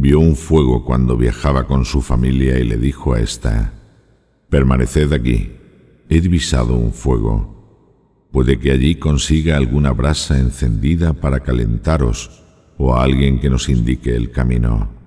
vio un fuego cuando viajaba con su familia y le dijo a ésta, Permaneced aquí, he divisado un fuego. Puede que allí consiga alguna brasa encendida para calentaros o a alguien que nos indique el camino.